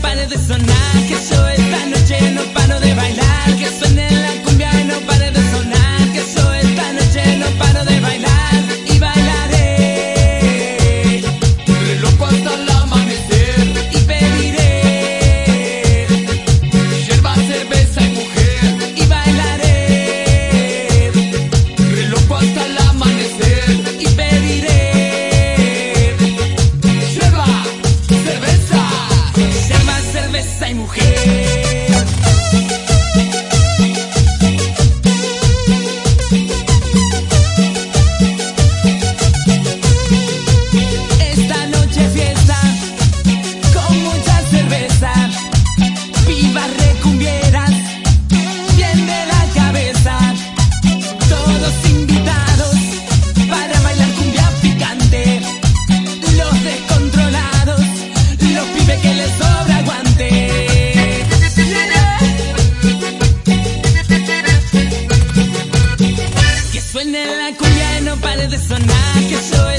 pares de sonar que yo esta Esta noche fiesta con mucha cerveza, vivas recumbieras, bien de la cabeza, todos invitados para bailar cumbia picante, los descontrolados, los pibes que les sobra de sonar. Que